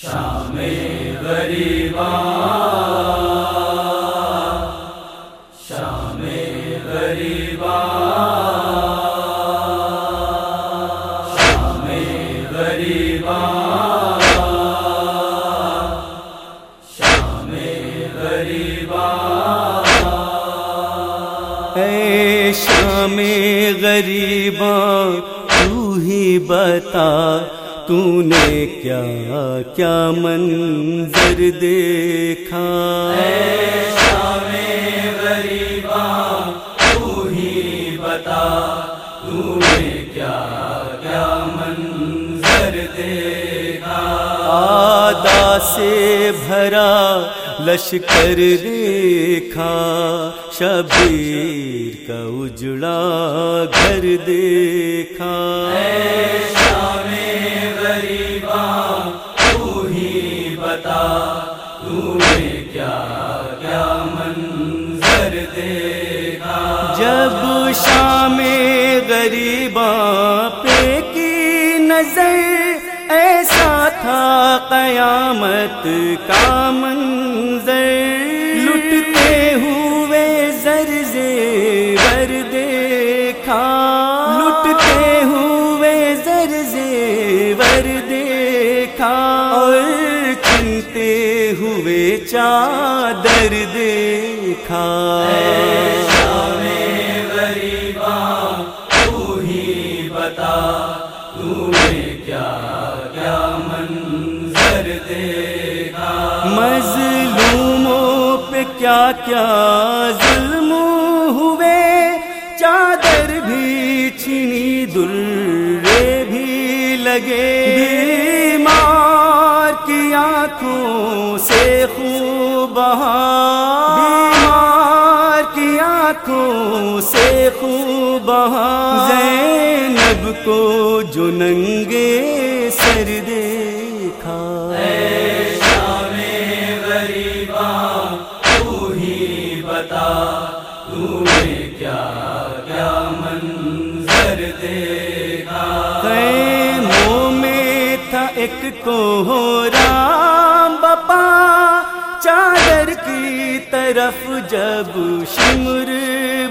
شام غریبا شام غریبا شام غریبا شام غریبا اے شام غریباں تو ہی بتا تو نے کیا کیا منظر دیکھا شام غریبا تو ہی بتا تو نے کیا کیا منظر دیکھا آدا سے بھرا لشکر دیکھا شبیر کا اجڑا گھر دیکھا تو نے کیا کیا منظر دیکھا؟ جب شام غریباں پہ کی نظر، ایسا تھا قیامت کا منظر۔ لٹتے ہوئے زر زیور دیکھا۔ لٹتے ہوئے زر زیور دیکھا چادر دیکھا۔ غریبا تو ہی بتا تو نے کیا کیا منظر دیکھا مظلوموں پہ کیا کیا ظلم ہوئے؟ چادر بھی چھینی درے بھی لگے۔ آنکھوں سے خوب بیمار کی آنکھوں سے خوب زینب کو جو ننگے سر دیکھا۔ غریبا تو ہی بتا تو نے کیا کیا منظر دیکھا۔ میں تھا ایک کو رام بپا چادر کی طرف جب شمر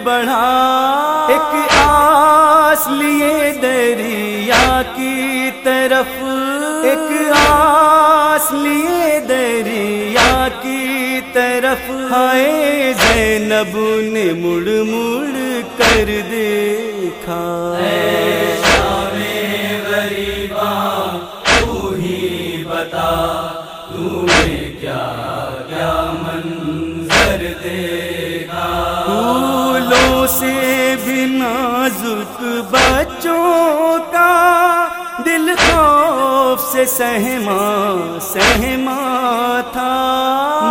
بڑھا، ایک آس لیے دریا کی طرف، ایک آس لیے دریا کی طرف۔ ہائے زینب نے مڑ مڑ کر دیکھا۔ سے بھی نازک بچوں کا دل خوف سے سہما سہما تھا۔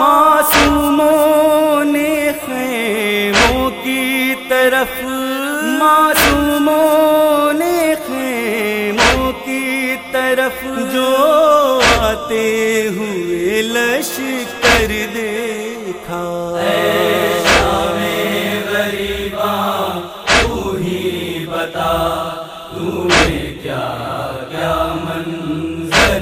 معصوموں نے خیموں کی طرف، معصوموں نے خیموں کی طرف جو آتے ہوئے لشکر دیکھا۔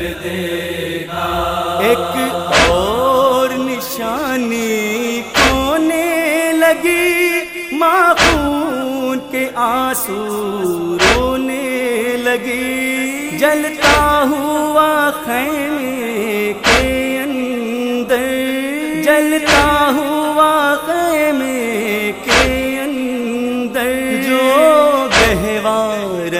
منظر دیکھا ایک اور نشانی کونے لگی۔ معقول کے آنسو رونے لگی۔ جلتا ہوا خیمے کے اندر۔ جلتا ہوا خیمے کے اندر۔ جو گہوار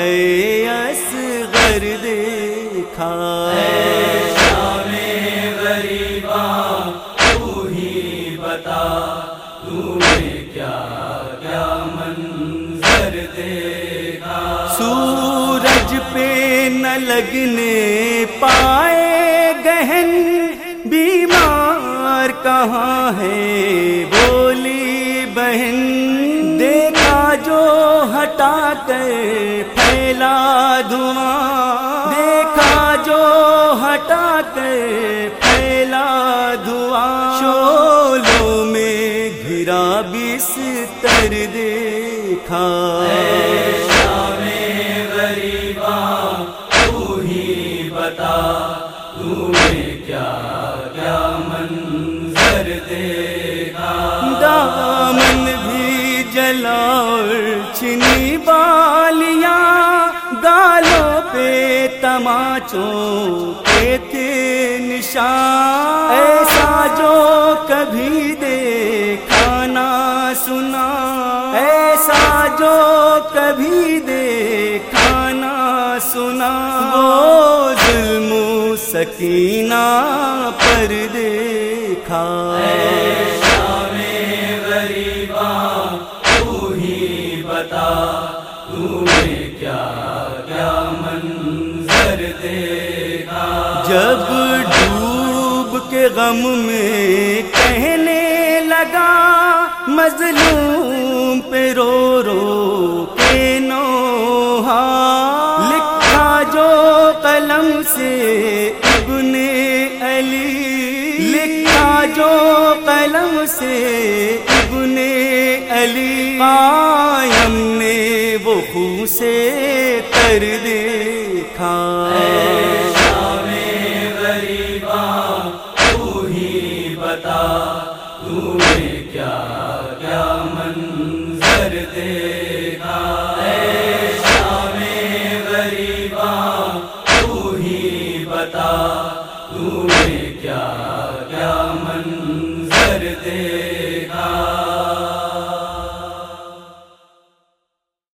لگنے پائے گہن، بیمار کہاں ہے بولی بہن؟ دیکھا جو ہٹا کر پھیلا دھواں۔ دیکھا جو ہٹا کر پھیلا دھواں۔ شولوں میں گھرا بستر دیکھا۔ تو نے کیا کیا منظر دیکھا؟ دامن بھی جلاؤ چھنی بالیاں گالوں پہ تماچوں کے تھے نشان۔ ایسا جو کبھی دیکھا نہ سنا۔ ایسا جو کبھی دیکھا نہ سنا۔ وہ سکینہ پر دیکھا۔ بتا جب ڈوب کے غم میں کہنے لگا، مظلوم پہ رو رو کے نوحا لکھا جو قلم سے لکھا جو قلم سے ابن علی قائم نے وہ خوں سے کر دیکھا۔ شام غریباں تو ہی بتا تو نے کیا کیا منظر دیکھا؟ اے شام غریباں تو ہی بتا تیرے